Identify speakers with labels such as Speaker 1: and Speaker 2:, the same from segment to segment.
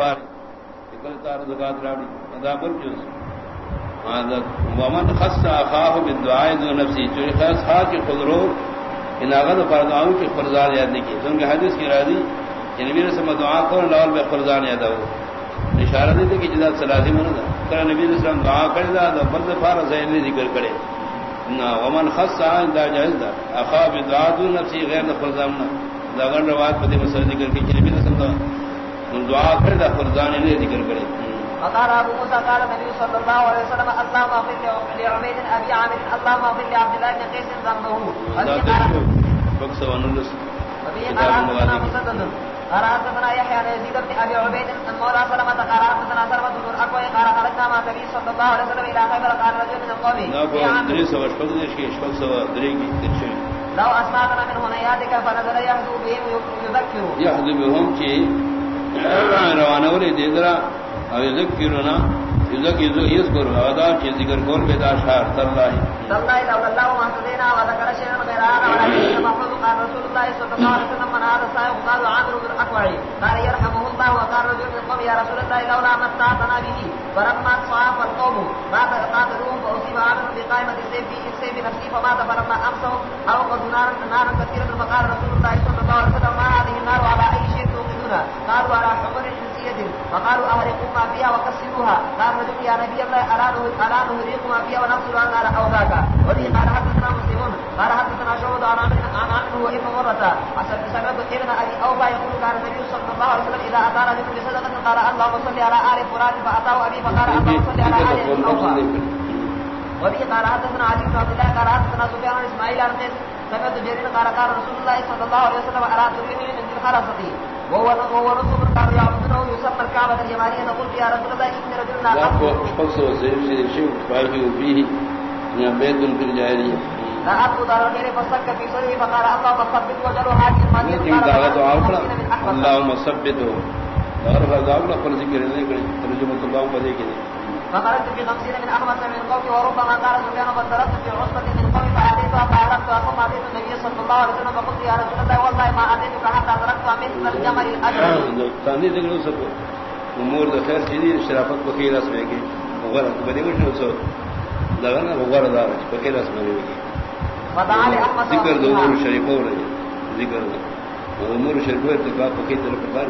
Speaker 1: دفار کل تار زکات راڑی ادا پر جز ومن خص اخاه بالدعاء ذو نفسي جو خاص خاص کے خضرو ان اگر فرضاؤں کے فرضان یاد نہیں کی ان کے حدیث کی راضی، کہ نبی رسول اللہ دعا کرو لاول بے فرضان یاد ہو۔ اشارہ دے کہ جدا لازم نہ تھا کہ نبی رسول اللہ دعا کرے دا فرض فرض ہے ذکر کرے۔ نہ ومن خص دا جائز دا۔ اخا بالدعاء ذو نفسي غیر فرضان نہ دا غیر روایت پہ مسئلہ ذکر کی نبی رسول اللہ دعا کرے دا فرضان نے ذکر کرے۔
Speaker 2: وقال ابو موسى قال النبي صلى الله عليه وسلم اللهم اغفر لعبيد ابي عامر اللهم اغفر لعبد الله بن قيس ذنبه. وفي قال حدثنا مسدد. قال حدثنا يحيى بن يزيد بن ابي عبيد ان مولى سلمة قال حدثنا سلمة بن الاكوع قال خرجنا مع النبي صلى الله عليه وسلم الى خيبر. قال رجل من القوم لو اسمعتنا من هنياتك فنزل يحذو بهم يذكر
Speaker 1: يحذو بهم كي روانه ولي ديدرا او یذکرنا یذکر یذکر ادا کی ذکر کون بے داشار تالله
Speaker 2: تالله لو الله ما تدینا وذكر شيئا غير هذا ولا محمد قال رسول الله صلى الله عليه وسلم، من هذا صاحب، قال عامر بن الاكوع قال، يرحمه الله وقال رجل من قوم يا رسول الله، لولا متعتنا به، فلما صاف القوم مات قاتلوهم فاصيب عامر بقائمه السيف في السيف نفسه، فمات، فلما امسوا اوقدوا نارا نارا كثيرا فقال رسول الله صلى الله عليه وسلم، ما هذه النار على اي شيء قالوا على حمر فقالوا اهرقوا ما فيها وكسروها. قال رجل يا نبي الله ارادوا ارادوا هريق ما فيها ونفسوا النار او ذاك ولي قال حدثنا مسلمون قال حدثنا شعبة عن عامر عن مرة. أسد سمعت ابن أبي أوفى يقول كان النبي صلى الله عليه وسلم إذا أتى رجل بصدقة قال اللهم صل على آل فلان فأتاه أبي فقال اللهم صل على آل أوفى وبه قال حدثنا علي بن عبد الله، قال حدثنا سفيان بن إسماعيل عن قيس سمعت جرير قال قال رسول الله صلى الله عليه وسلم على ترميم من الخرصة
Speaker 1: بيت الجاهلية
Speaker 2: لا دار غير فسك في فقال هذه المدينة
Speaker 1: اللهم ثبته اور غزاب اللہ پر ذکر نہیں کرے ترجمہ
Speaker 2: في خمسين من من وربما قال في عصبة من فأتيتها فأردت أقوم أتيت النبي صلى الله عليه وسلم فقلت يا رسول الله والله ما أتيتك حتى أدركت مثل الجمل الأجل.
Speaker 1: ثاني ذكر سب امور خیر چیزی شرافت بخیر اس میں کی غرض بنی مش نو سو لگنا غرض دار بخیر اس میں کی ذکر دو امور شریف ہو رہی ذکر امور شریف ارتکاب بخیر طرف پر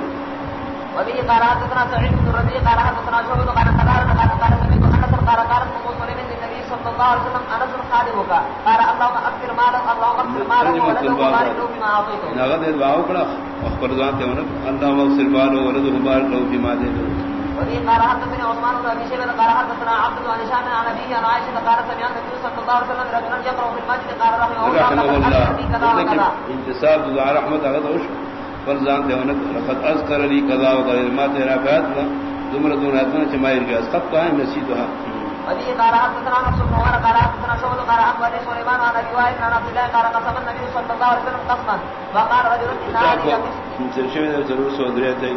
Speaker 2: وبه قال حدثنا سعيد بن ربيع قال حدثنا شعبة قال قال قال قال سمعت انس قال قال ام سليم للنبي صلى الله عليه وسلم انس خادمك قال اللهم اكثر مالك اللهم اكثر مالك ولده مبارك له بما اعطيته
Speaker 1: نغد دعاء کڑا اخبر ذات ہے اللهم اكثر مالك ولده مبارك له بما اعطيته
Speaker 2: وبه قال حدثنا عثمان بن ابي شيبه قال حدثنا عبد بن هشام عن ابي عن عائشه قال سمع النبي صلى الله عليه وسلم رجلا يقرا في المسجد قال رحمه الله
Speaker 1: انتصاب دعاء رحمت اغد وشو فرزان دے ونک لقد اذكر لي قضاء وقال ما ترى فاتنا دمر دون اتنا چمائر کے اسقط ہے مسجدها
Speaker 2: ابي قال حدثنا نفس عمر قال حدثنا شعبة قال اخبر سليمان عن ابي وائل عن عبد الله قال قسم النبي صلى الله عليه وسلم قسما وقال رجل ان هذه
Speaker 1: ضرور سودريته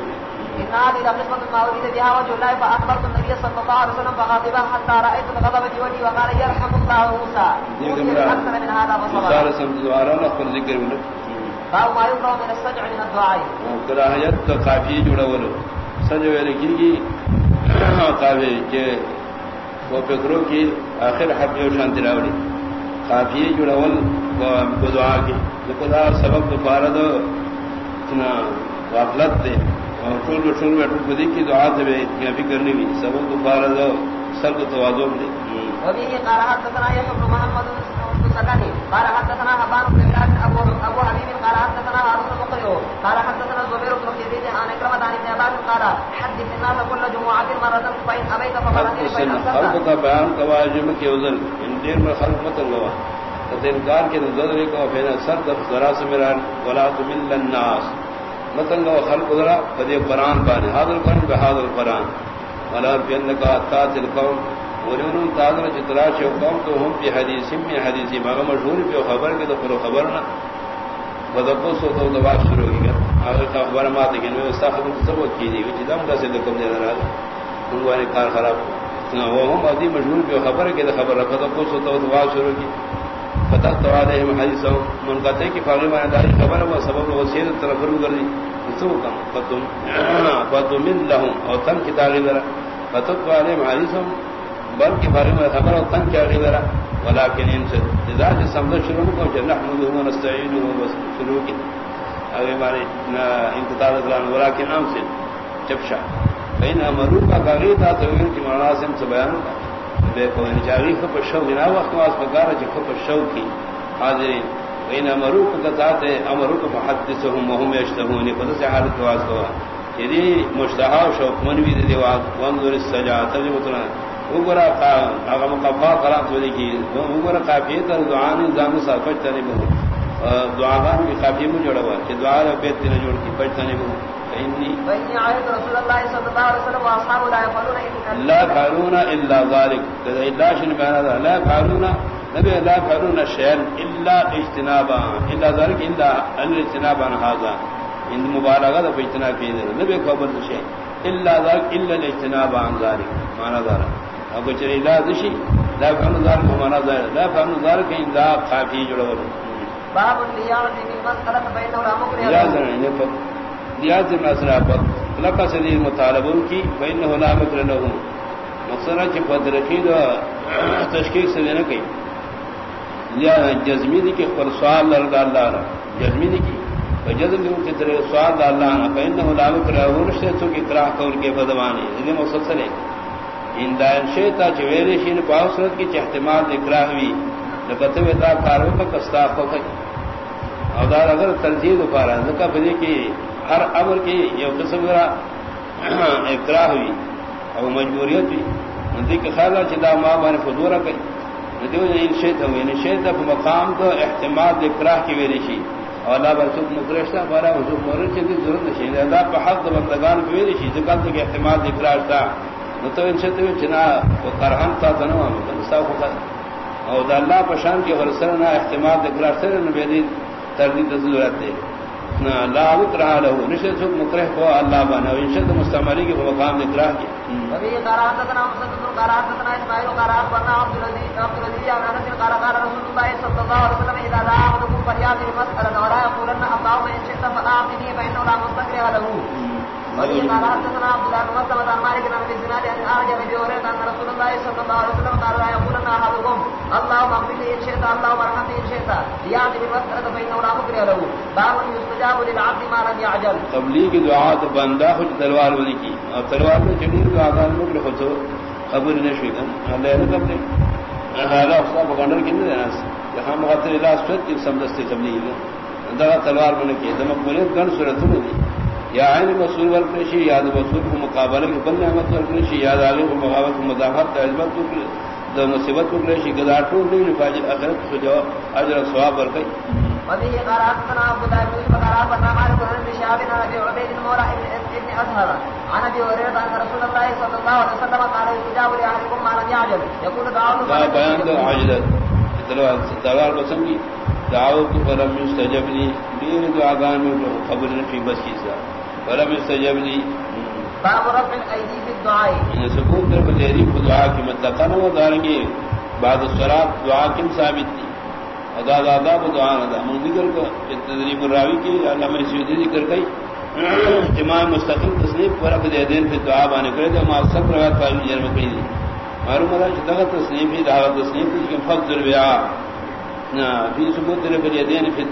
Speaker 2: ان هذه قسمة ما اريد بها وجه الله فاخبرت النبي صلى الله عليه وسلم فغضب حتى رايت الغضب في وجهي وقال يرحم الله موسى. اكثر من هذا فصبر
Speaker 1: قال سمت دوارا نقل ذكر منه.
Speaker 2: باب ما يقرأ من السجع من الدعاء.
Speaker 1: کراہیت کا قافیہ جڑا ولو سجع ویلے کی وہ فکروں کی آخر حق جو شانتی راوڑی قافیہ جڑا کو دعا کی خدا سبب تو فارد اتنا غفلت دے اور ٹول ٹول میں ٹول بدی کی دعا دے کہ فکر نہیں ہوئی سبب تو فارد سب کو توازو دے
Speaker 2: وبه قال حدثنا يحيى بن محمد بن قال حدثنا حبان بن ابو ابو حبيب قال حدثنا هارون المقرئ قال حدثنا زبير بن عن اكرمة عن ابن عباس قال حدث الناس كل مرة فإن أبيت فمرتين فإن
Speaker 1: خلق کا بیان کواجم کی وزن ان دیر میں خلق مت انکار کے نظر کو فین سر دف ذرا سے میرا ولا تمل الناس۔ متن لو خلق ذرا بدی قرآن بان حاضر قرآن بحاضر قرآن۔ ولا بینک اتات القوم۔ ورنون تاغر جترا چو قوم تو ہم پی حدیثی میں حدیثی ماغا مشہور پی خبر کے تو خبر نہ۔ بدقو سو تو دبا شروع کی گا کا خبر ماتے گئے میں استا خبر سب کی دی وچی دم دا سے دکم دے رہا انگوانی کار خراب۔ ہاں، وہ ہم آدھی مشہور پی خبر کے خبر رکھا تو سو تو دبا شروع کی۔ فتح تو آدھے ہم حدیث من کہتے ہیں کہ فاغی مانے داری خبر ہے، وہ سبب وہ سیر طرف رو کر دی۔ سوکم فتم فتمن لهم او تن کی تاغی ذرا۔ فتب علیم علیسم بلکہ بارے میں خبر او تن کی آغی ذرا۔ ولیکن ان سے، اذا جی سمدر شروع کو جن نحمدو و نستعینو و شروع کی۔ اگر بارے انتطال ادران ولیکن ام سے چپشا فین امرو کا کاغی تا توگر کی مناسم سے بیان کا بے کوئی چاگی خب شو جنا وقت واس پکارا چی خب شو کی۔ حاضرین بین امرو کا وین امروک کتات امروک محدثهم وهم یشتهون فدس حالت واس کوا یدی یعنی مشتہا شوق منوی دی واس وانظر السجا تجبتنا وګرا کا هغه مقبا قرات ودی کی وګرا قافیه تر دعا نه ځان سره پچتنی بو دعاګان کی قافیه مو جوړوا چې دعا له بیت نه جوړ کی پچتنی بو
Speaker 2: فإني فإني عهد رسول الله صلى الله عليه وسلم وأصحابه لا
Speaker 1: يفعلون إلا ذلك. لا يفعلون نبي لا يفعلون شيئا إلا اجتنابا۔ إلا ذلك إلا الاجتناب عن هذا۔ إن مبالغة في اجتناب في نبي قبل شيء إلا ذلك إلا الاجتناب عن ذلك معنى ذلك۔ ابو چری لا دشی لا فهم ذلك معنى ذلك۔ لا فهم ذلك إلا قافي جلول
Speaker 2: باب النيابة في مسألة بينه لا مكره
Speaker 1: يا زلمة لقا سدید مطالبوں کی فإنه لا مکر له۔ مقصد ہے کہ فدرقید تشکیق سے دینا کئی یا جزمی دی کہ پر سوال لرگا اللہ رہا جزمی دی کی۔ فجزم دی کہ ترے سوال اللہ رہا فإنه لا مکر له۔ رشتے تو کی اقراح قول کے فدوانی یہ مقصد سے ان دائن شیطا چویرے شین پاوسرت کی احتمال اقراح ہوئی۔ لکتے ہوئے تا کارو کا کستا خوکی اور دار اگر ترجیح پارا نکا بدے کی ہر امر کی یہ قسم ذرا اقرا ہوئی اور مجبوریت ہوئی۔ ندی کے خیال چدا ماں بان فدورہ کئی۔ ندی نشیت ہوئی نشیت اب مقام تو احتماد اقرا کی ویریشی اور اللہ برسوک مکرشتا بارا حضور مورد چیزی ضرورت نشید اللہ پہ حق بندگان کی ویریشی ذکر تک احتماد اقرا تا نتو انشیت ہوئی چنا وہ کرہن تا تنوہ مکنستا خوکت اور اللہ پشان کی غرسرنا احتماد اقرا سر نبیدی تردید ضرورت دے لا اکرہ له نشد سوک مکرہ کو اللہ بانا و انشد مستعملی کی مقام اکرہ
Speaker 2: مسدد قراتنا اسماعيل قرات ورنا عبد العزيز عبد العزيز عن انس قال قال رسول الله صلى الله عليه وسلم اذا دعا احدكم فليأتي المسألة ولا يقولن اللهم ان شئت فاعطني فانه لا مستكره له. وفي قال حدثنا عبد الله بن مسلمة عن مالك بن ابي زناد عن اعرج ابي هريرة ان رسول الله صلى الله عليه وسلم قال لا يقولن احدكم اللهم اغفر لي ان شئت، اللهم ارحمني ان شئت. ليأتي بالمسألة فانه لا مكره له. باب يستجاب للعبد ما لم يعجل.
Speaker 1: تبلیغ دعا تو بندہ خود تلوار بنی کی. اور تلوار میں چڑی دعا کا لوگ لکھو تو خبر نے شوئی کن اللہ نے کب دے حالا افسا پکانڈر کی نہیں دینا یہاں مغاتر علاج سوچ کی سمدستی تبلیغ دعا تلوار بنے کی. دمک بنیت گن صورتوں میں دی یا عین مسئول ورکنشی یاد مسئول کو مقابلہ کی بل نعمت ورکنشی یاد آگے کو مقابل کو مدافعت تعزمت کو دو مصیبت کو کرشی گزار ٹور نہیں نفاجر اخرت کو جو اجر سواب ورکی
Speaker 2: وبه قراتنا ابو داود فقرات فقرات بن شهاب بن ابي عبيد المولى ابن اصهر عن ابي هريره ان رسول الله صلى الله عليه وسلم قال يستجاب لاحدكم ما لم يعجل. يقول دعوه
Speaker 1: بیان دو عاجلت تلوار تلوار بسم کی دعوت فلم يستجب لي. دیر دعا گان میں خبر نفی بس کی سا فلم يستجب لي.
Speaker 2: باب رفع الايدي في الدعاء
Speaker 1: ان سکون در بدری کو دعا کی مطلق نہ داریں گے بعد الصلاه دعا کم ثابت تھی۔ ادا دادا کو دعا نہ من ذکر کا تدریب الراوی کی علامہ سیدی ذکر کئی۔ جماع مستقل تصنیف فرق دے دین پہ دعا بانے کرے تو ما سب روایت فائل جرم کئی دی۔ معلوم ہے کہ دغت تصنیف ہی دعوت تصنیف کی فضل البیع نہ فی ثبوت دے پہ دین پہ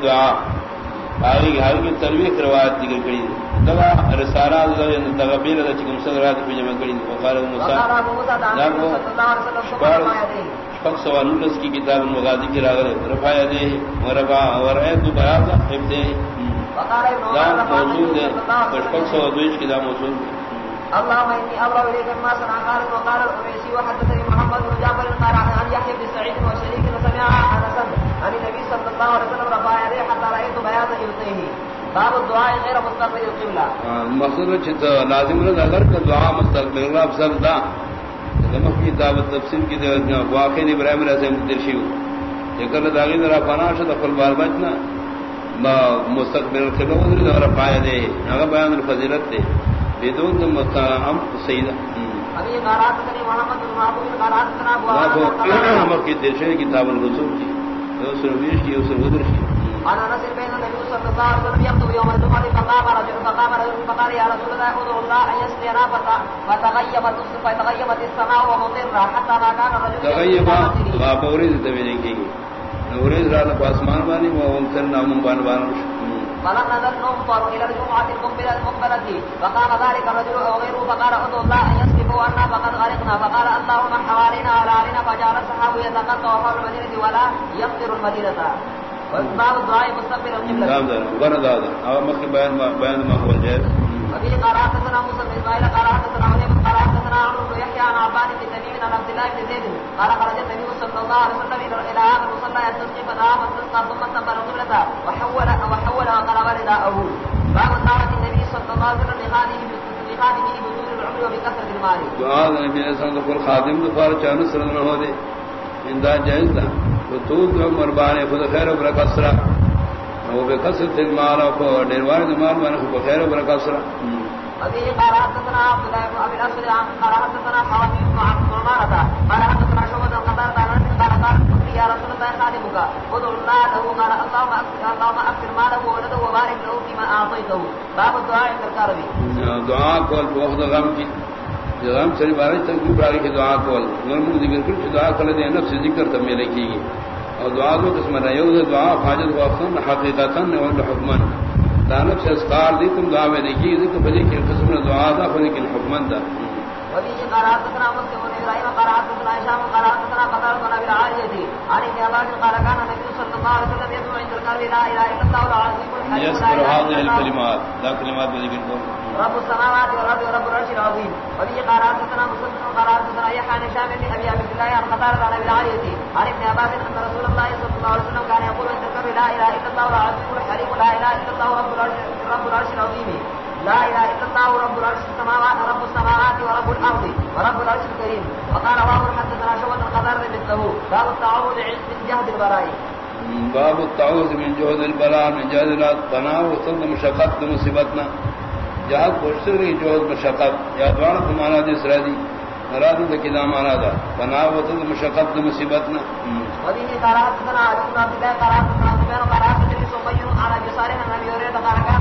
Speaker 1: کی ترویح روایت ذکر دی۔ دغا رسالہ دغا بیل دا چکم صدرات پہ جمع دی۔ وقال موسی
Speaker 2: وقال ابو موسى دعا صلى الله عليه وسلم شكرا ما يديه
Speaker 1: فق سوال نس کی کتاب المغازی کی راغل رفع دے ورفع ورعیت بیاض حفظ
Speaker 2: وقال ابن
Speaker 1: دا
Speaker 2: عمر
Speaker 1: موجود ہے فق سو دویش کی دا موجود
Speaker 2: اللهم اني ابرا اليك ما صنع خالد وقال القريشي وحدثني محمد بن جعفر قال عن يحيى بن سعيد وشريك سمع انس صلى الله عليه وسلم رفع حتى رايت بياض باب الدعاء مستقبل القبلة.
Speaker 1: چھت لازم اگر کہ دعا مستقبل افضل دا کی دعوت تفسیر کی واقع ابراہیم علیہ السلام درشی ہو۔ ذکر داغی ذرا فنا شد خپل بار بچنا ما مستقبل القبلہ ذرا دے اگر بیان الفضیلت دے۔ بدون سیدہ
Speaker 2: ابھی قرات کرے محمد بن قرات
Speaker 1: لا
Speaker 2: ابو
Speaker 1: تو مکی درشی کتاب الرسول کی۔ دوسر ویش کی دوسر ودر کی
Speaker 2: انا نسل بين النبي صلى الله عليه وسلم يخطب يوم الجمعه فقام رجل فقام رجل فقال يا رسول الله ادعو الله ان يسقينا فتغيبت فتغيبت السماء ومطرنا حتى ما كان الرجل
Speaker 1: تغیبا باب اورید تبینے کی اورید رات پاسمان بانی و انکر نام بان بان.
Speaker 2: فلما نزلنا مطر الى الجمعه المقبله المقبله فقام ذلك الرجل وغيره فقال ادعو الله ان عنا فقد غرقنا. فقال اللهم حوالينا ولا علينا فجعل السحاب يتقطع حول المدينه ولا يمطر المدينه باب الدعاء مستقبل القبله
Speaker 1: نام دار ورا دار او مخ بیان ما بیان ما هو جائز
Speaker 2: وفي قراءة سنة موسى بن إسماعيل عليم قراءة سنة عمرو بن يحيى عن عبان بن تميم عن عبد الله بن زيد. قال خرج النبي صلى الله عليه وسلم إلى هذا المصلى يستسقي فدعا فاستسقى ثم استقبل القبلة وحول وحول وقلب رداءه. باب دعوة النبي صلى الله عليه وسلم لخادمه
Speaker 1: دعا نبی علیہ السلام کو خادم دو فار چانو سر نہ ہو دے۔ اندا جائز تھا تو تو مربانے خود خیر و برکت سرا۔ وہ بے کثرت المال کو ڈیروار مال من کو خیر و برکت سرا۔
Speaker 2: وفيه قال حدثنا عبد الله بن ابي حدثنا حوامي بن عمارة قال حدثنا شعبة القتادة عن انس قال قال قلت يا رسول الله، خادمك. ادعو الله له قال اللهم اكثر اللهم اكثر ماله وولده وبارك له فيما اعطيته باب الدعاء عند الكرب.
Speaker 1: دعا کول بہت غم کی غم سے بارش تک بھی باری کی دعا کول غم ذکر کر دعا کر دے نفس ذکر تم میں لکھی گی. اور دعا کو قسم نہ یو دعا حاجت وقت حقیقتا و حکمن. دانب سے اسکار دی، تم دعا میں دیکھی ذکر بجے کی قسم نے دعا دا لیکن حکمن دا.
Speaker 2: وفيه قال حدثنا مسلم بن ابراهيم قال حدثنا هشام قال حدثنا قتال بن ابي العالية عن ابن عباس قال كان النبي صلى الله عليه وسلم يدعو عند الكرب لا اله الا الله العظيم
Speaker 1: يذكر هذه الكلمات لا كلمات بذكر
Speaker 2: رب السماوات والارض ورب العرش العظيم وفيه قال حدثنا مسلم قال حدثنا يحيى عن هشام بن ابي عبد الله عن قتال عن ابي العالية عن ابن عباس ان رسول الله صلى الله عليه وسلم كان يقول عند الكرب لا اله الا الله العظيم الحليم لا اله الا الله رب العرش العظيم لا اله الا الله رب العرش السماوات رب السماوات ورب الارض ورب العرش الكريم. وقال وهو حدثنا شعبة القدر مثله باب التعوذ من جهد البراء
Speaker 1: باب التعوذ من جهد البلاء من جهد الطناء وصد مشقت مصیبتنا جہاد پوچھتے رہی جوہد مشقت. یا دوار تمہارا دی. سرادی مراد کی دام آنا دا. بنا وصد مشقت مصیبتنا
Speaker 2: وبه قال حدثنا علي بن عبد الله قال حدثنا سفيان قال حدثني سمي على جسار عن ابي هريره قال كان رسول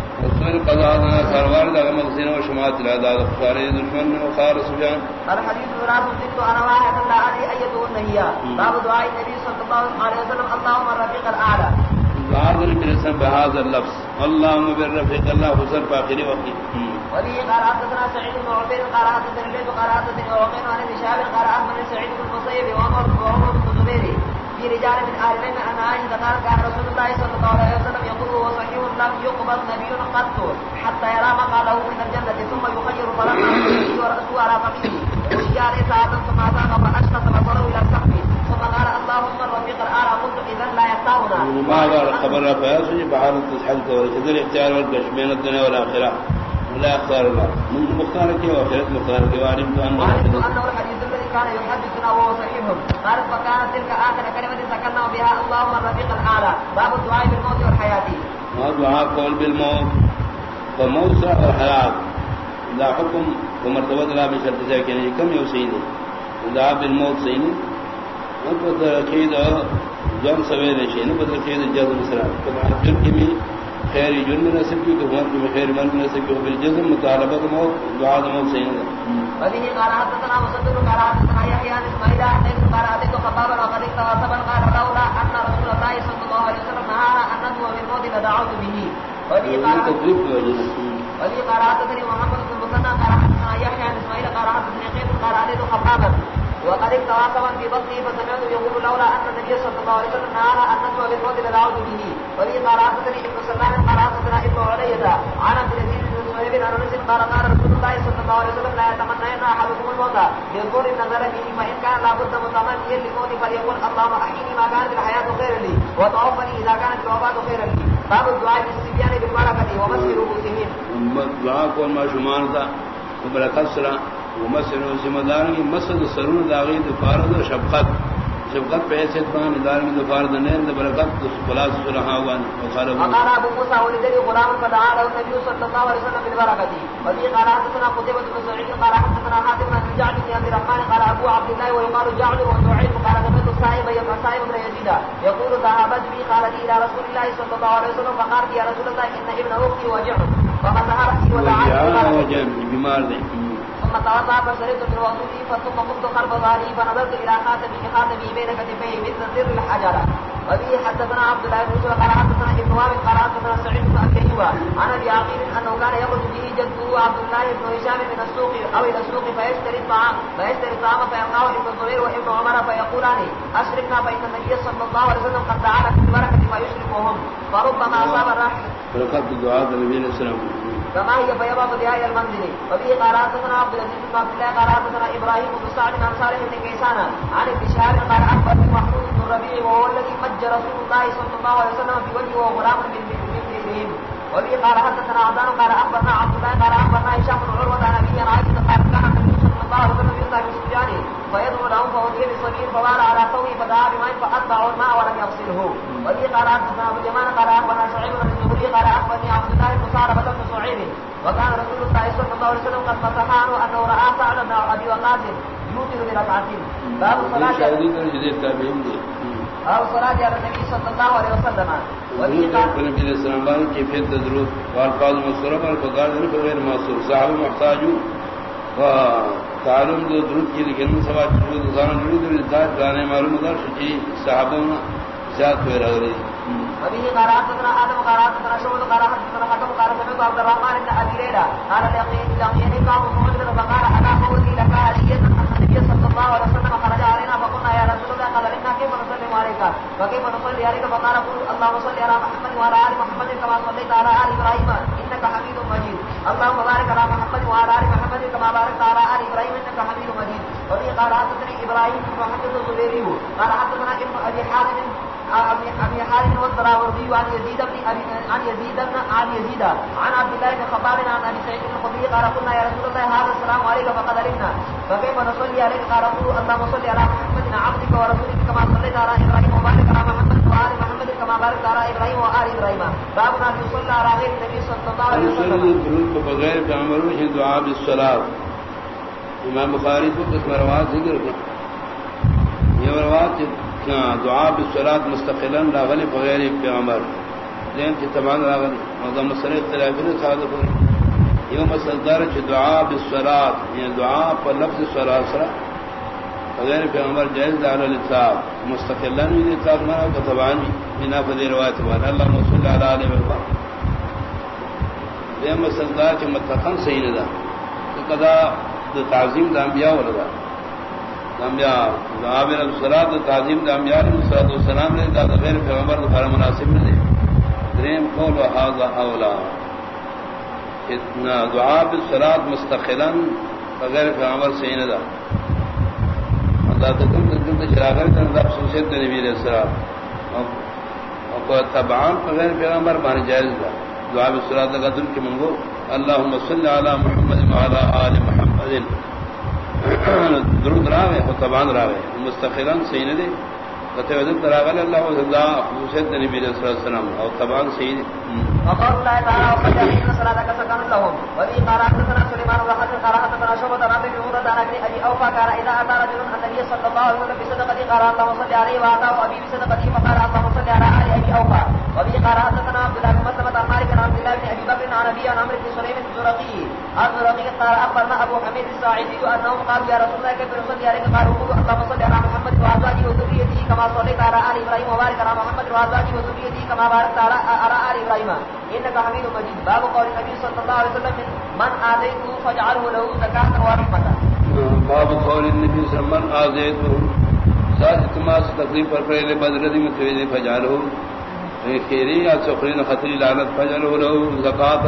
Speaker 1: وصول القضاء سروار دا مغزین و شماعت الاداد خسارے دشمن و خار سفیان
Speaker 2: الحديث مراد ست انا واحد لا ادري ايته النهي باب دعاء النبي صلى الله عليه وسلم اللهم الرفيق الاعلى
Speaker 1: بعض الاسم بهذا اللفظ اللهم بالرفيق الله حسن باخری وقت۔
Speaker 2: وبه قال حدثنا سعيد بن عبيد قال حدثني الليث قال حدثني وقيل عن ابن شهاب قال اخبرني سعيد بن المسيب وعمر وعمر بن الزبير في رجال من عائشه قال كان رسول الله صلى الله عليه وسلم يقول وهو صحيح لم يقبض نبي قط حتى يرى مقعده من الجنه ثم يخير وراسه على وشي عليه ثم بصره الى السقف. ثم قال اللهم الرفيق قلت اذا لا
Speaker 1: ما قال خبر رفع سجي بحال اختيار والقش بين الدنيا والآخرة. لا اختار الله. من مختارك وآخرة مختارك. وعلمت أنه
Speaker 2: وعلمت انه الحديث كان يحدثنا وهو صحيح قالت فكانت تلك اخر كلمه تكلم بها. اللهم الرفيق الاعلى باب الدعاء بالموت والحياه
Speaker 1: ما دعاء قول بالموت فموت سا والحياة لا حكم ومرتبة لا بشرط ذلك كم يوسيني دعاء بالموت سيني نبت خيد جم سوير شيء نبت خيد الجزم سرا كما حجر كمي خير جرم نسب کی کہ عمر کی خیر من نسب کی بالجزم مطالبہ موت دعاء موت سيني
Speaker 2: وبه قال حدثنا مسدد قال حدثنا يحيى عن اسماعيل عن ابن قال اتيت خبابا وقد اكتوى قال لولا ان رسول الله صلى الله عليه وسلم نهانا ان ندعو بالموت لدعوت به. وبه قال
Speaker 1: تدريب کی وجہ سے
Speaker 2: وبه قال حدثني محمد بن المثنى قال حدثنا يحيى عن اسماعيل قال حدثني قيس قال اتيت خبابا وقد اكتوى ثمن في بطنه فسمعت يقول لولا ان النبي صلى الله عليه وسلم نهانا ان ندعو بالموت لدعوت به. وبه قال حدثني ابن سلمان قال حدثنا ابن علية عن عبد العزيز بن صهيب عن انس قال قال رسول الله صلى الله عليه وسلم لا يتمنى ان احدكم الموت. يقول ان نزل به فان كان لابد متمنيا للموت فليقول اللهم احيني ما كانت الحياه خيرا لي وتوفني اذا كانت الوفاه خيرا لي. باب الدعاء بالصبيان بالبركه ومسح رؤوسهم.
Speaker 1: دعا کو ما شمان تھا برکت سرا مسر ذمہ دار کی مسد سرون داغی دفارد و شفقت. شفقت پہ ایسے تمام ادار میں دفارد نین برکت خلاص وان وخارب
Speaker 2: وقال ابو موسى ولدني غلام فدعا له النبي صلى الله عليه وسلم بالبركه وفي قال حدثنا قتيبة بن سعيد قال حدثنا حاتم بن جعد بن عبد الرحمن قال ابو عبد الله ويقال جعد وسعيد قال سمعت الصائب يقول صائب بن يزيد يقول ذهبت بي قال لي الى رسول الله صلى الله عليه وسلم فقال يا رسول الله ان ابن اختي وجع فقد راسي ودعاني
Speaker 1: بیمار دے۔
Speaker 2: ثم توضا فشربت من وضوئي ثم قمت خلف ظهري فنظرت الى خاتمي خاتمي بين كتفيه مثل زر الحجره وبه حدثنا عبد الله بن يوسف قال حدثنا ابن وهب قال حدثنا سعيد بن ابي ايوب عن ابي عقيل انه كان يخرج به جده عبد الله بن هشام من السوق او الى السوق فيشتري الطعام فيشتري الطعام فيلقاه ابن الزبير وابن عمر فيقولان اشركنا فان النبي صلى الله عليه وسلم قد دعانا في البركه فيشركهم فربما اصاب الرحم
Speaker 1: برکت دعا نبی علیہ السلام
Speaker 2: كما هي بيضاء بها المنزل وفي قرات سنا عبد العزيز بن عبد الله قرات سنا ابراهيم بن سعد بن صالح بن كيسان عن بشار شهاب قال اخبر محمود بن ربيع وهو الذي مج رسول الله صلى الله عليه وسلم في وجهه وغلام من مثلهم وفي قال حدثنا عبدان قال اخبرنا عبد الله قال اخبرنا هشام بن عروه عن ابي عائشه قال كان الله وسلم يؤتى بسفيانه فيدعو لهم فوجه بالصغير فبال على ثوبه فدعا بماء فاتبعوا الماء ولم يغسله وفي قال حدثنا ابو اليمان قال اخبرنا شعيب بن الزهري قال اخبرني عبد الله بن صالح بن شعيب وكان رسول الله صلى الله عليه وسلم قد مسح عنه انه راى سعد بن ابي وقاص يوتر بركعتين باب
Speaker 1: دے
Speaker 2: باب الصلاه على النبي صلى الله عليه وسلم. قال
Speaker 1: نبی علیہ السلام بان کیفیت درود والفاظ بقار دن بغیر معصور صحابہ محتاجو و تعلم دو درود کی لیکن سوا چلو دزان درود و ذات گانے معلوم دار شچی صحابہ زیاد ہوئے رہ رہی
Speaker 2: وبه سمعت عبد الرحمن بن ابي ليلى. قال لقيت بن انا قولي لك النبي صلى الله عليه وسلم خرج علينا، فقلنا يا رسول الله، قال لنا كيف نسلم عليك؟ وكيف نصلي عليك؟ فقال قل اللهم صل على محمد وعلى ال محمد كما صليت على ال ابراهيم انك حميد مجيد. اللهم بارك على محمد وعلى ال محمد. كما باركت على ال ابراهيم انك حميد مجيد. وبه قال حدثني ابراهيم بن محمد الزبيري قال حدثنا ابن ابي حازم ابي حازم والطراوردي عن يزيد بن ابي عن يزيد بن عن يزيد، عن عبد الله بن خباب عن ابي سعيد بن الخدري قال قلنا يا رسول الله، هذا السلام عليك، فقد علمنا. فكيف نصلي عليك؟ قال رسول اللهم صل على محمد عبدك ورسولك كما صليت على ابراهيم كما باركت على ابراهيم وال ابراهيم باب ما يصلى على غير النبي صلى الله عليه وسلم.
Speaker 1: درود بغیر پیغمبر میں دعا بالصلاۃ امام بخاری کو اس روایت ذکر کر یہ روایت دعا بالصلاۃ مستقلا راغلی بغیر پیغمبر. دین کی تمام راغلی مگر مسئلہ اختلاف نے ساتھ پر یہ مسدار چ دعا بالصلاۃ یہ دعا پر لفظ صلاۃ سرا بغیر پیغمبر جائز دار الاطلاق مستقلا بھی اطلاق مرا کو تبان بنا فدی روایت والا اللہ صلی اللہ علیہ وسلم یہ مسدار چ متقن صحیح نہ قضا تعظیم دا انبیاء ولدا انبیاء دعابر الصلاۃ تعظیم دا انبیاء علیہ الصلوۃ والسلام نے دا غیر پیغمبر پر مناسب نہیں دریم قول و هذا اولا اتنا دعا بالصلاۃ مستقلا غیر پیغمبر صحیح نہ دا اللہ تکم تکم شراغر کا نظر خصوصیت نبی علیہ السلام۔ اور تبعان غیر پیغمبر مانے جائز دا دعا بالصلاۃ لگا دل کے منگو۔ اللهم صلی علی محمد وعلى آل محمد۔ درود راوے او تبان راوے مستقلا سین دے کتے ود اللہ وذا خصوصیت نبی علیہ الصلوۃ والسلام او تبان
Speaker 2: وقال صلاتك لهم وفي سليمان شعبة عن قال إذا أتى رجل النبي صلى الله عليه وسلم بصدقته قال اللهم صل عليه وأتاه أبي بصدقته فقال اللهم صل على آل أبي وفي قراءة سنة عبد الله بن مسلمة عن مالك عن عبد الله بن أبي بكر عن أبي عن عمرو بن سليم الزرقي۔ الزرقي قال أخبرنا أبو حميد الساعدي أنهم قالوا يا رسول الله، كيف نصلي عليك؟ قالوا اللهم صل على محمد وأزواجه وذريته كما صليت على آل إبراهيم وبارك على محمد وأزواجه وذريته كما باركت على آل إبراهيم. انك حميد مجيد. باب قول النبي صلى الله عليه وسلم من آذيته فاجعله له زكاة ورحمة.
Speaker 1: باب قول النبي صلى الله عليه وسلم من آذيته. ذات تماس تقریب پر پہلے بدردی میں تویدی فجعله خیری یا سخرین خطری لعنت فجعله له زکاة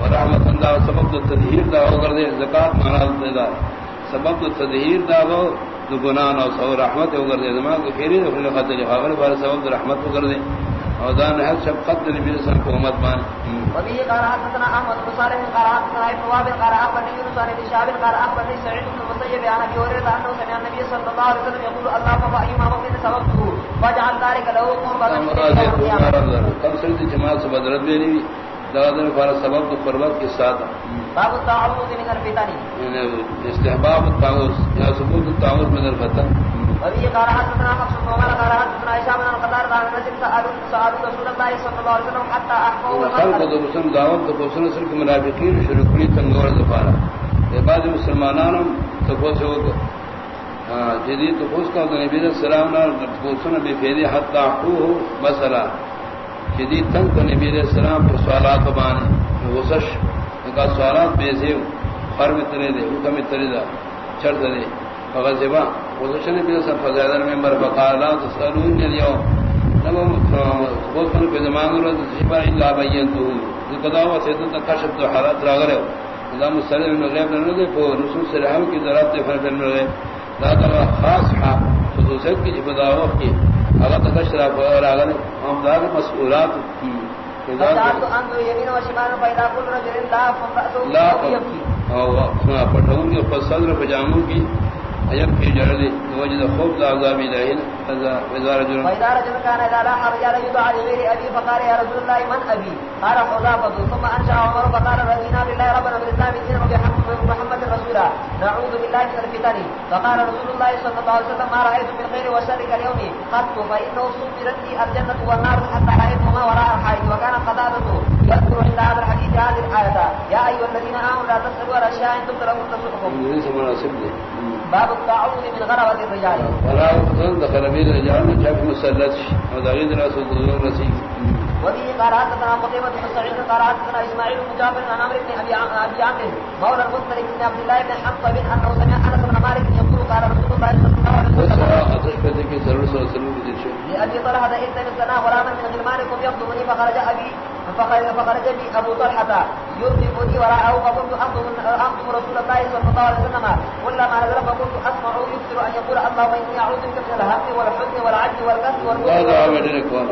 Speaker 1: ورحمة دا سبب دو تدہیر دا ہو کر دے. زکاة مانا دا سبب دو تدہیر دا ہو دو گناہ اور سو رحمت ہو کر دے زمان کو خیری خطری خاگر بار سبب دو رحمت ہو کر دے اور دان ہے شفقت نبی صلی اللہ کو امت مان
Speaker 2: وبه قال حدثنا احمد بن صالح قال حدثنا ابن وهب قال اخبرني يونس عن ابن شهاب قال اخبرني سعيد بن المسيب عن ابي هريره انه سمع النبي صلى الله عليه وسلم يقول اللهم فايما مؤمن سببته واجعل ذلك له قربة
Speaker 1: کم سرد جماعت سے بدرت میری دادن سبب تو قربت کے ساتھ۔
Speaker 2: باب التعوذ من الفتن۔
Speaker 1: یعنی استحباب التعوذ یا ثبوت التعوذ من الفتن۔
Speaker 2: قال حدثنا حفص بن عمر قال حدثنا هشام بن قتادة عن انس سالوا سالوا رسول الله صلى الله عليه وسلم حتى
Speaker 1: تو مسلم دعوت تو مسلم صرف منافقین شروع تنگور یہ بعد ہو جدید تو نبی علیہ نے بے فیدی احفوه مسئلہ جدید تنگ کو نبی علیہ السلام پر سوالات بانے غسش ان کا سوالات بے زیو، خر میں ترے دے، حکم میں ترے دا چڑ دے۔ فغزبا غسش نبی علیہ السلام فزیادر ممبر فقال لا تسألون اليوم۔ نبو خود کن پہ زمان رو زبا اللہ بینتو۔ قداوہ سیدن تا کشف تو حالات راگر ہے اللہ مسلم من غیب نہ دے کو رسول صلی اللہ علیہ وسلم کی ذرات تے فرق خاص حق خصوصیت کی جبداوہ کی۔ اگر تکشرا پر اگر ہم دار مسئولات کی۔
Speaker 2: لا
Speaker 1: پٹھوں کے فصل پجاموں کی۔ ایب کی جڑلی وجد خوف لا عذاب الہی وزار جن
Speaker 2: فإذا رجل كان إذا لا رجال يدعى لغير أبي فقال يا رسول الله من أبي قال حذافة ثم أنشأ عمر فقال رضينا بالله ربنا بالإسلام دينا وبمحمد رسولا نعوذ بالله من الفتن فقال رسول الله صلى الله عليه وسلم ما رأيت من خير وشر كاليوم قط فإنه صبرت لي الجنة والنار حتى رأيتهما وراء الحائط وكان قتادة يذكر عند هذا الحديث هذه الآية يا أيها الذين آمنوا لا تسألوا على أشياء تبت لكم تسؤكم باب التعوذ من غربة الرجال
Speaker 1: ولا فضل دخل بين الرجال من جاب مسلط وداغيد رسول الله رسول
Speaker 2: وبه قال حدثنا قتيبة بن سعيد قال حدثنا اسماعيل بن جابر عن عمرو بن ابي ابي عمرو مولى المطلب بن عبد الله بن حمص بن انه سمع انس بن مالك يقول قال رسول الله صلى الله عليه وسلم
Speaker 1: پیدا کی ضرور صلی اللہ علیہ وسلم
Speaker 2: لأبي طلحة إن مثلنا غلاما من غلمانكم يخدمني فخرج أبي فخرج, بي أبو طلحة يرهبني وراءه فكنت أخدم رسول الله صلى الله عليه وسلم كلما نزل فكنت أسمع يكثر أن يقول اللهم إني أعوذ بك من الهم والحزن والعجز والكسل
Speaker 1: بعض
Speaker 2: والبخل
Speaker 1: عامل نے کہا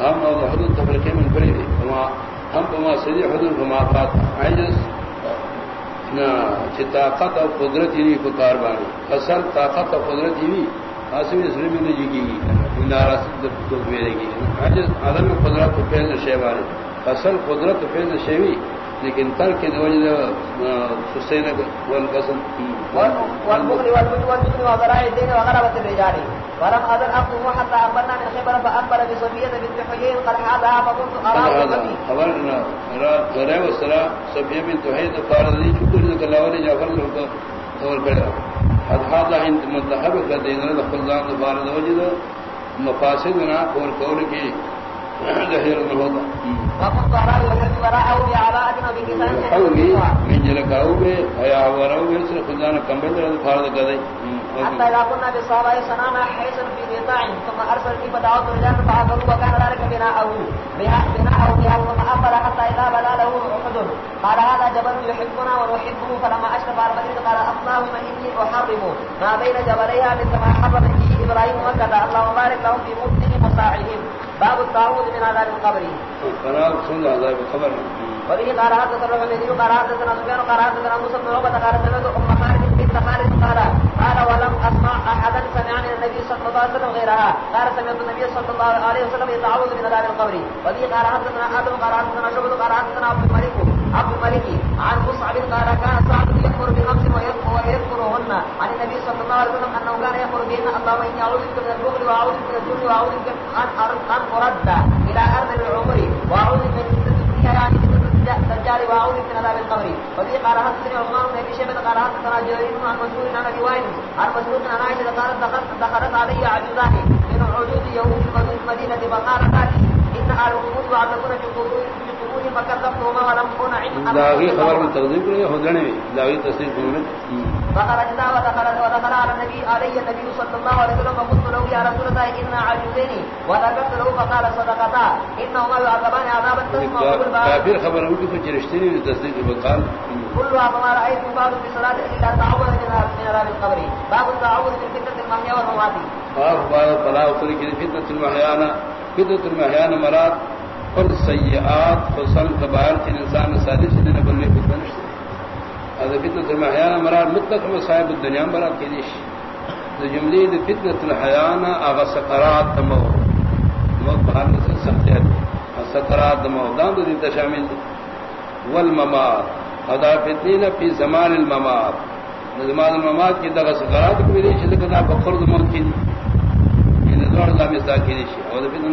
Speaker 1: ہم اور حدود تفریقی من فری فما ہم فما سری حدود فما فات عجز؟ نا چی طاقت اور قدرت ہی نہیں پکار اصل طاقت اور قدرت ہی نہیں حاصل اس میں نہیں جی کی ناراض دکھ میرے گی عجز؟ عدم قدرت کو پھیل شے اصل قدرت پھیل شیوی لیکن تر کے وجہ سسین والقسم
Speaker 2: والبخل والبخل والبخل وضراء الدين وغلبة الرجال ولم أزل أخذه حتى أخبرنا من خبر فأخبر بصفية بنت حيين قد حاذها فكنت أراه بمي
Speaker 1: خبر کرے وہ سرا سبھی میں تو ہے تو فارض نہیں چھوٹی تو کلاوہ نے جعفر نے کو اور کرا حد حاضر ہند مذہب کا دین نہ خلدان تو فارض وجد مفاسد نہ اور قول کی ہوتا۔
Speaker 2: وكنت أراه وحد وراءه وبكسان
Speaker 1: قومی من میں سے خلدان کمبل تو فارض کر دے۔
Speaker 2: حتى إذا كنا بالصحابة صنعنا حيثا في غطاء ثم أرسلني فدعوت رجال فأخذوا وكان ذلك بناءه بناءه بها ثم أقبل حتى إذا بدا له أحد قال هذا جبل يحبنا ونحبه فلما أشرف على المدينة قال اللهم إني أحرم. ما بين جبليها مثل ما حرم إبراهيم مكة اللهم بارك لهم في مدهم وصاعهم باب التعوذ من عذاب القبر
Speaker 1: فنا سن عذاب خبر
Speaker 2: وبه قال حدثنا الحميدي قال حدثنا سفيان قال حدثنا موسى بن عقبة قال سمعت أم خالد بنت خالد قال قال ولم أسمع أحدا سمعني النبي صلى الله عليه وسلم غيرها قال سمعت النبي صلى الله عليه وسلم يتعوذ من عذاب القبر وبه قال حدثنا آدم قال حدثنا شعبة قال حدثنا عبد الملك عبد الملك عن مصعب قال كان سعد يأمر بخمس ويذكر عن النبي صلى الله عليه وسلم أنه كان يأمر بهن اللهم إني أعوذ بك من البخل وأعوذ بك من الجن وأعوذ بك أن أرد أن أرد إلى أرض العمر وأعوذ بك من يعني الدجال وأعوذ بك من عذاب القبر. وبه قال حدثني عثمان بن أبي شيبة قال حدثنا جرير عن مسعود عن أبي وائل عن مسعود عن عائشة قالت دخلت دخلت علي عجوزان من عجوز يهود المدينة فقالت لي إن أهل القبور في قبور في قبور فكذبتهما ولم أنعم
Speaker 1: لاغی خبر میں تقدیم کرے ہودنے میں لاغی تصدیق کرنے۔
Speaker 2: فخرجنا ودخل ودخل على النبي علي النبي صلى الله عليه وسلم فقلت له يا رسول الله إنا عجوزين وذكرت له فقال صدقتا. إنهما يعذبان عذابا تسمع
Speaker 1: کافر خبر رشتے نہیں تصدیق بقال
Speaker 2: كلها فما رأيت بعض بصلاة إلا تعوذ من عذاب القبر. باب التعوذ من فتنة المحيا والممات.
Speaker 1: خاف بعد طلاق طريق فتنة المحيانا. فدت المحیان مراد پر سیئات فصل کبار چن انسان بننے کو بنشتے اور فدت المحیان مراد مطلق مصائب الدنیا مراد کی دیش جملی دی فتنت الحیان آغا سقرات تمو موت بہار سے سخت ہے سقرات تمو دان دی تشامل والممات. ادا فتنین فی زمان الممات. زمان الممات کی دغا سقرات کو بھی دیش لکتا بخرد موت کی دی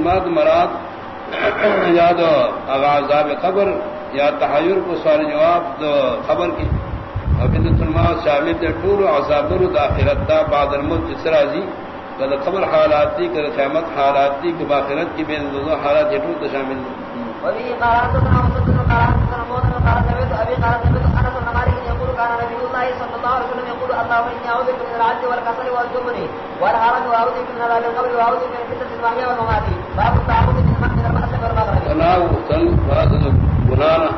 Speaker 1: مراد مراد یاد عذاب قبر یا تحیر کو سوال جواب دو خبر کی شامل ٹور عذاب داخرت دا بعد الموت جس راضی کد خبر حالات کی کد قیامت حالات کی کہ باخرت کی بین دو حالات یہ ٹور شامل وبه قال حدثنا مسدد قال حدثنا موسى قال سمعت ابي قال سمعت انس بن مالك يقول كان نبي الله صلى الله عليه وسلم يقول اللهم اني اعوذ بك من العجز والكسل والجبن والهرج واعوذ بك من عذاب القبر واعوذ بك من فتنه المحيا والممات باب التعوذ من من المأسف والمغرب. الله وصل هذا الغنانه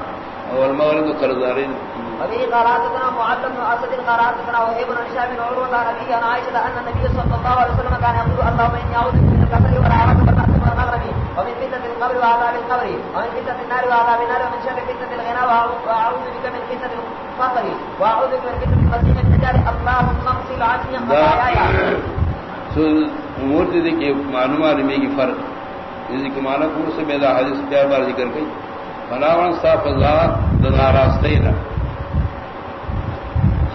Speaker 1: هو المغرب كرزارين وبه قال حدثنا معلم بن اسد قال حدثنا وهيب بن هشام بن عروه عن ابي عن عائشه ان النبي صلى الله عليه وسلم كان يقول اللهم اني اعوذ بك من الكسل والمأسف والمغرب ومن فتنه القبر وعذاب القبر ومن فتنه النار وعذاب النار ومن شر فتنه الغنى واعوذ بك من فتنه الفقر واعوذ بك من فتنه المسيح الدجال. اللهم اغفر عني خطاياي. امور دے کہ معلومات میں کی فرق. جس کی معنی پور سے میرا حدیث پیار بار ذکر گئی فلاوان صاف اللہ دنا راستے نہ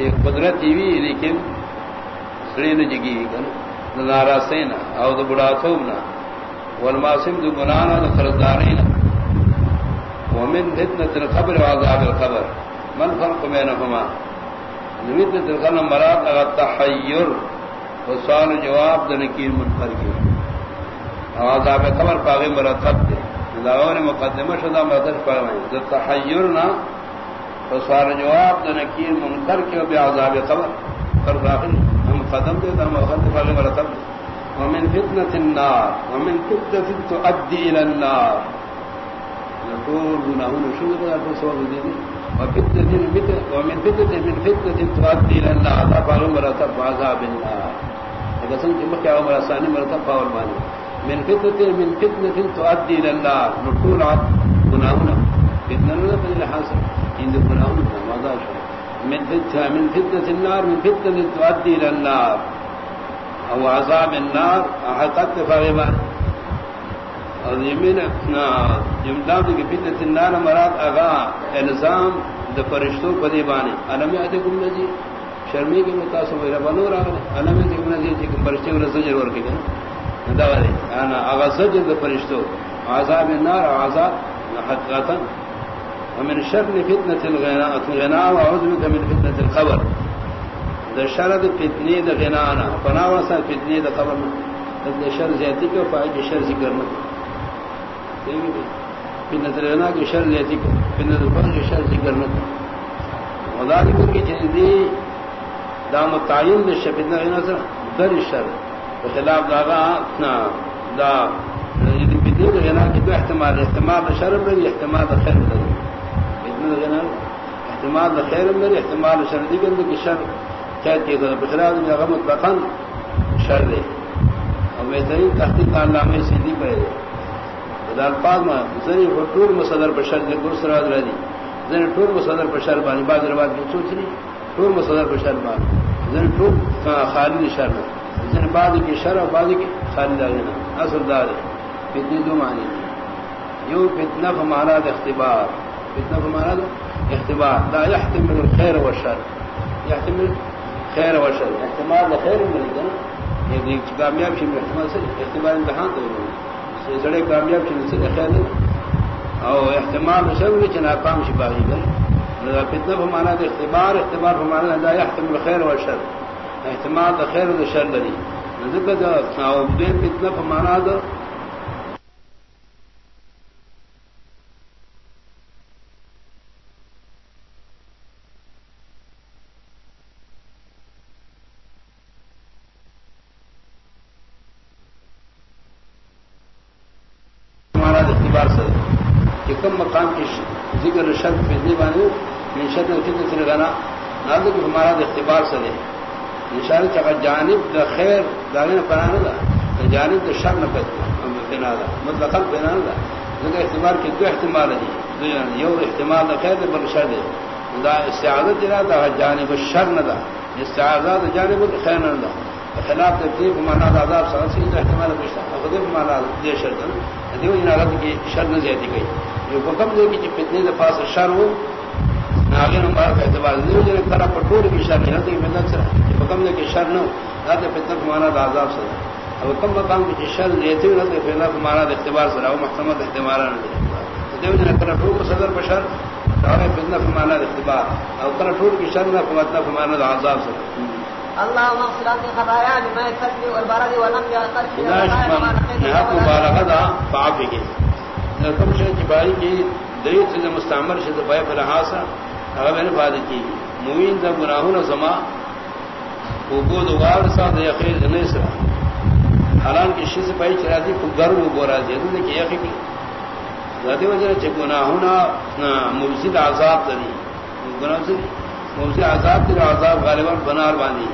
Speaker 1: کہ قدرت ہوئی لیکن سڑی نے جگی دنا راستے نہ اور تو بڑا تھوب نہ۔ والماسم دو گنانا دو خرزدارین ومن فتنة القبر وعذاب القبر من فرق بينهما فتنة القبر مراد اغا تحیر۔ وسوال جواب دو نکیر منفر کی۔ عذاب قبر پاغی مرتب دے داغون مقدمہ شدہ مرتب پاغی دو تحیرنا وسوال جواب دو نکیر منکر کی و بی عذاب قبر۔ فرق آخر ہم قدم دے، در مقدم پاغی مرتب۔ دے ومن فتنة النار، ومن فتنة تؤدي إلى النار۔ نقول هنا هنا شو هذا الصور الجديد وفتنة ومن فتنة من فتنة تؤدي إلى النار۔ رفع مرتب عذاب النار۔ هذا سنت مكة عمر ثاني مرتب فاول ماني من فتنة من فتنة تؤدي إلى النار۔ نقول عد هنا فتنة ولا فتنة حاصل۔ عند هنا هنا ماذا من فتنة من فتنة النار، من فتنة تؤدي إلى النار. او عذاب النار احقت فغیبا اور یمین جمداد کی فتنة النار مراد اغا الزام دا فرشتو پدی بانی. علمی آتے کم نجی؟ شرمی کی متاثر ہوئی ربانو جی را علمی آتے کم نجی؟ چکم فرشتے ورہ زجر ورکی کنا دا واری انا اغا زجر دا فرشتو. عذاب النار، عذاب حقاتا ومن شر فتنة الغناء وعوذ بك من فتنة القبر. دا شرد فتنی دا غنانا پناوا سا فتنی دا قبر دا شر زیادی کا فائد شر ذکر نہ فتنت غنا کی شر زیادی کا فتنت الفر کی شر ذکر نہ خدا دی کی چیز دی دا متعین دا فتنہ غنا سا در شر خلاف داغا اتنا دا فتنی دا غنا کی دو احتمال احتمال شر بری احتمال دا خیر بری فتنی دا احتمال خیر بری احتمال دا شر دیگر دا کی شر کہتے ہیں بخراج میں غم مطلقاً شر دے۔ اور بہترین تحقیق علامہ سیدھی پہ دال پاک میں زنی ٹور میں صدر بشر نے گرسراج رہ دی۔ زنی ٹور میں صدر بشر بانی بعد رواد کی سوچ رہی ٹور میں صدر بشر بان زنی ٹور خالد شر زنی بعد کی شر اور بعد کی خالد آگنا اصل دار ہے، فتنی دو معنی یو فتنہ فمانا اختبار۔ فتنہ فمانا اختبار لا يحتمل الخير والشر. يحتمل خیر و شر احتمال خیر مل گا یہ کامیاب شی احتمال سے احتمال امتحان تو سڑے کامیاب شی سے خیر او احتمال شر میں چنا کام باغی گا لذا فتنہ بمانا دے اختبار اختبار بمانا لا يحتمل خیر و شر احتمال خیر و شر لدی ذکر فتنہ بمانا دا کم مقام کی ذکر شرط فتنی بانی من شرط فتنی سے لگانا نازل کہ ہمارا اختبار سے دے نشان چکا جانب دا خیر داغین پرانا دا جانب دا شر نہ پتہ بنا دا، مطلق بنا دا۔ ذکر احتمال کی دو احتمال دی یو احتمال دا خیر بل شر دی دا استعادت جنا دا، جانب الشر نہ دا۔ استعادت جانب الخیر نہ دا۔ خلاف ترتیب مانا دا، عذاب سره سی، دا احتمال بشتا خود مانا دے شر دا۔ دیو جنا رب کی شر نہ زیادتی گئی۔ جو حکم دے کہ فتنے دے پاس شر ہو ناگن مبارک اعتبار دیو جنا کرا پٹور کی شر نہ تے ملت سره حکم دے کہ شر نہ دا فتنہ مانا دا عذاب سره اب کم مقام کی شر لیتے نہ تے پھر مانا دے اعتبار سره او محکمت احتمال نہ دیو جنا کرا پٹور صدر بشر اور فتنہ مانا اعتبار۔ او کرا پٹور کی شر نہ فتنہ مانا دا عذاب سره
Speaker 2: اللهم اغفر لي خطايا بما الثلج والبرد ولم يقل
Speaker 1: نہا مبالغہ دا پاپ کے کم شے کی باری کی دریت سے مستعمر شد بے فلحاسا اگر میں نے بات کی موین دا گناہوں زما کو دوار ساتھ یقین نہیں سرا حالان کی شی سے پائی چرا دی کو گرم گورا دی نے کہ یقین ذاتی وجہ چ گناہوں مبزد عذاب دی گناہ سے مبزد عذاب دی عذاب غالبا بنار باندھی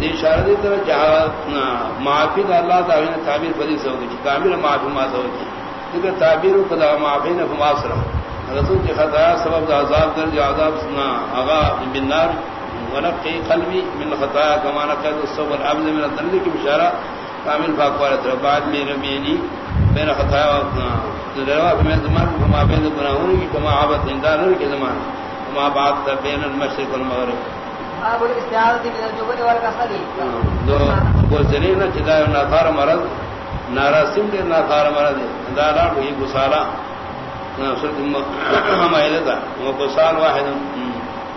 Speaker 1: دی اشارہ دی طرح جہاں معافی دا اللہ تعالی نے تعبیر بدی سے ہوگی کامل معافی ما سے ہوگی کیونکہ تعبیر خدا معافی نے فما سرا رسول کی خطا سبب دا عذاب در جو عذاب سنا آغا بالنار ونقی قلبی من خطایا کمانا قید الصبر العبد من الدرد کی بشارہ کامل فاقوالت بعد میں رمینی بین خطایا روا بین زمان کما بین گناہوں کی کما عابت اندار کے زمان۔ کما بعد بین المشرق والمغرب۔ دو دے ناکار مرض دالا کوئی گسالا سرد مائلتا وہ گسال واحد.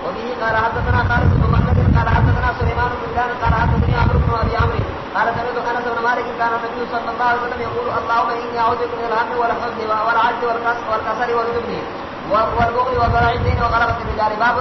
Speaker 2: وبه قال حدثنا خالد بن محمد، قال حدثنا سليمان بن بلال قال حدثني عمرو بن ابي عمرو، قال سمعت انس بن مالك، كان النبي صلى الله عليه وسلم يقول، اللهم اني اعوذ بك من الهم والحزن والعجز والكسل والجبن والبغي وضلع الدين وغلبة الرجال. باب